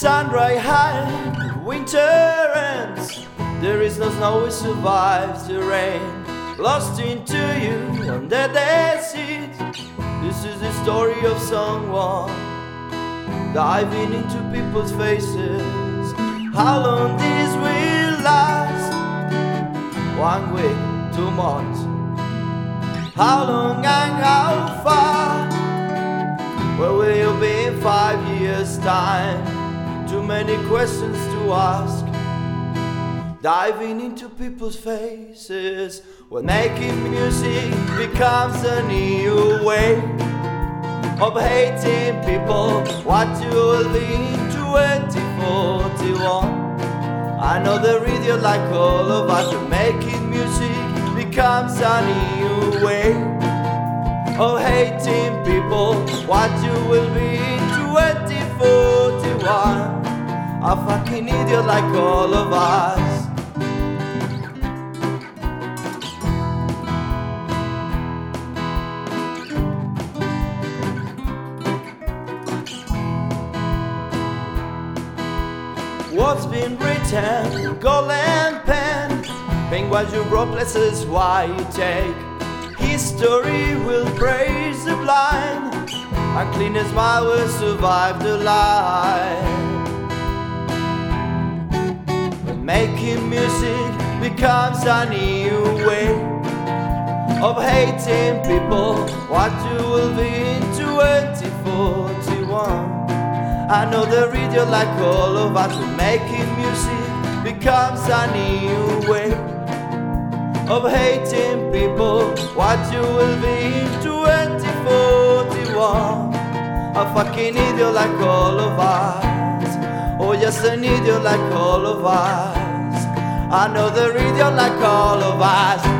sun high, winter ends. There is no snow, we survive the rain. Lost into you on the desert. This is the story of someone diving into people's faces. How long this will last? One week, two months. How long and how far? Where will you be in five years' time? Many questions to ask. Diving into people's faces when making music becomes a new way of hating people. What you will be in 2041. I know the radio like all of us, but making music becomes a new way of hating people. What you will be Fucking idiot like all of us. What's been written, golden pen, Paint what you wrote, places why you take. History will praise the blind, and clean as smile will survive the lie. Making music becomes a new way of hating people, what you will be in 2041. I know the radio like all of us when making music becomes a new way of hating people. What you will be in 2041. A fucking idiot like all of us. Oh, just an idiot like all of us. I know the radio like all of us.